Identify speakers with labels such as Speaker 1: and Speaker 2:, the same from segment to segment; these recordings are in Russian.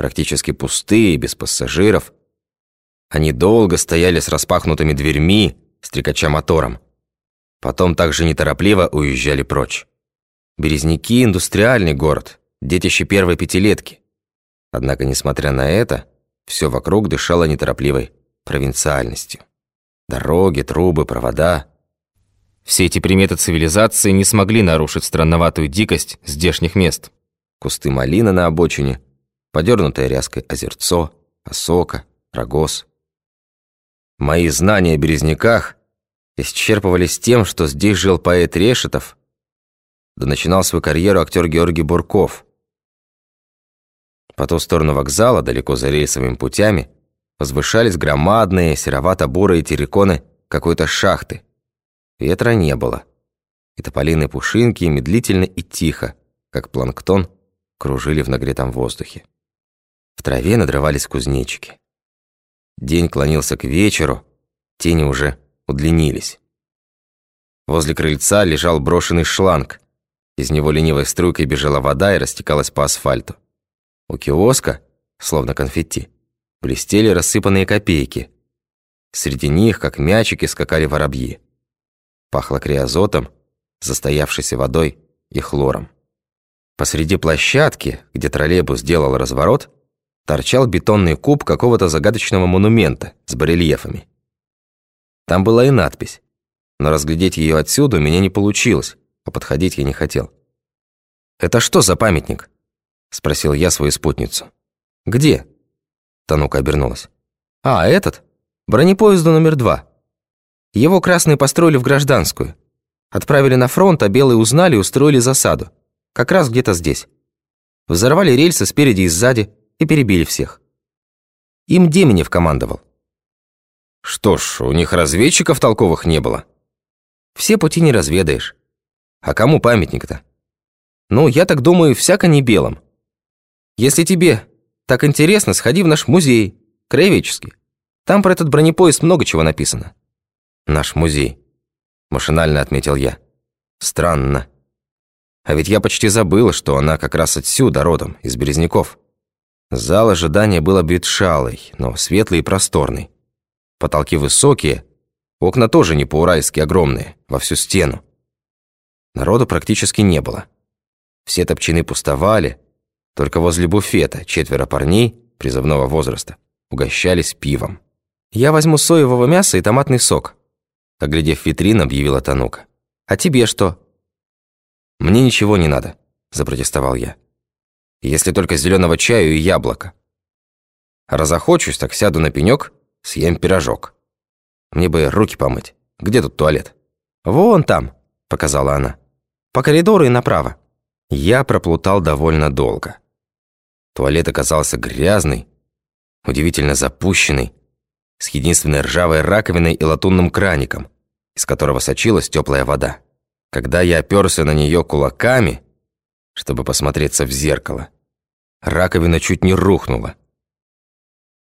Speaker 1: практически пустые, без пассажиров. Они долго стояли с распахнутыми дверьми, стрекача мотором. Потом также неторопливо уезжали прочь. Березники – индустриальный город, детище первой пятилетки. Однако, несмотря на это, все вокруг дышало неторопливой провинциальностью. Дороги, трубы, провода. Все эти приметы цивилизации не смогли нарушить странноватую дикость здешних мест. Кусты малины на обочине, подернутое ряской озерцо, осока, рогоз. Мои знания о березняках исчерпывались тем, что здесь жил поэт Решетов, да начинал свою карьеру актер Георгий Бурков. По ту сторону вокзала, далеко за рельсовыми путями, возвышались громадные серовато-бурые терриконы какой-то шахты. Ветра не было. И тополиные пушинки медлительно и тихо, как планктон, кружили в нагретом воздухе. В траве надрывались кузнечики. День клонился к вечеру, тени уже удлинились. Возле крыльца лежал брошенный шланг. Из него ленивой струйкой бежала вода и растекалась по асфальту. У киоска, словно конфетти, блестели рассыпанные копейки. Среди них, как мячики, скакали воробьи. Пахло криозотом, застоявшейся водой и хлором. Посреди площадки, где троллейбус делал разворот, торчал бетонный куб какого-то загадочного монумента с барельефами. Там была и надпись, но разглядеть ее отсюда у меня не получилось, а подходить я не хотел. «Это что за памятник?» – спросил я свою спутницу. «Где?» – Танука обернулась. «А, этот? Бронепоезду номер два. Его красные построили в гражданскую. Отправили на фронт, а белые узнали и устроили засаду. Как раз где-то здесь. Взорвали рельсы спереди и сзади и перебили всех. Им Деменев командовал. Что ж, у них разведчиков толковых не было.
Speaker 2: Все пути не разведаешь. А кому памятник-то? Ну, я так думаю, всяко не белым. Если тебе так интересно, сходи в наш музей, краеведческий. Там про этот бронепоезд много чего написано.
Speaker 1: Наш музей. Машинально отметил я. Странно. А ведь я почти забыл, что она как раз отсюда родом, из Березняков. Зал ожидания был обветшалый, но светлый и просторный. Потолки высокие, окна тоже не по-уральски огромные, во всю стену. Народу практически не было. Все топчины пустовали, только возле буфета четверо парней призывного возраста угощались пивом.
Speaker 2: «Я возьму соевого мяса и томатный сок», оглядев витрин, объявила Танука. «А тебе что?»
Speaker 1: «Мне ничего не надо», запротестовал я. «Если только зеленого чаю и яблока. Разохочусь, так сяду на пенек съем пирожок. Мне бы руки помыть. Где тут туалет?»
Speaker 2: «Вон там», — показала она. «По коридору и направо».
Speaker 1: Я проплутал довольно долго. Туалет оказался грязный, удивительно запущенный, с единственной ржавой раковиной и латунным краником, из которого сочилась теплая вода. Когда я оперся на нее кулаками, чтобы посмотреться в зеркало, раковина чуть не рухнула.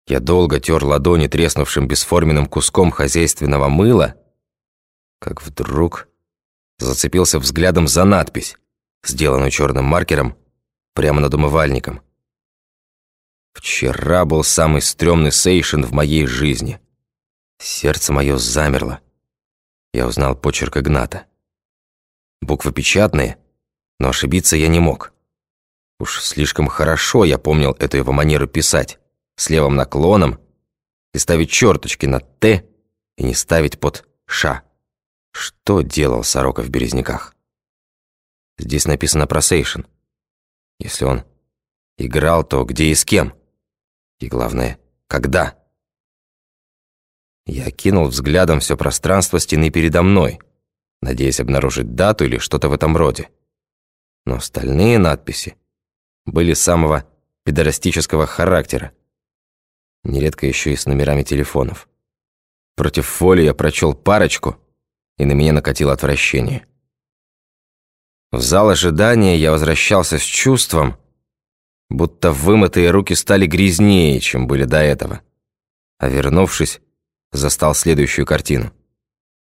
Speaker 1: Я долго тер ладони треснувшим бесформенным куском хозяйственного мыла, как вдруг зацепился взглядом за надпись, сделанную черным маркером прямо над умывальником. Вчера был самый стрёмный сейшен в моей жизни. Сердце мое замерло. Я узнал почерк Игната. Буквы печатные, но ошибиться я не мог. Уж слишком хорошо я помнил эту его манеру писать с левым наклоном и ставить черточки над «Т» и не ставить под «Ш». Что делал Сорока в Березняках? Здесь написано про Сейшен. Если он играл, то где и с кем? И главное, когда? Я кинул взглядом все пространство стены передо мной, надеясь обнаружить дату или что-то в этом роде. Но остальные надписи были самого педорастического характера нередко еще и с номерами телефонов. Против фолии я прочел парочку, и на меня накатило отвращение. В зал ожидания я возвращался с чувством, будто вымытые руки стали грязнее, чем были до этого. А вернувшись, застал следующую картину.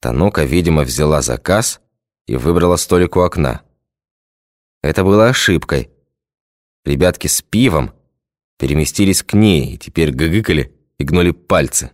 Speaker 1: Танока, видимо, взяла заказ и выбрала столик у окна. Это было ошибкой. Ребятки с пивом переместились к ней и теперь гыгыкали и гнули пальцы.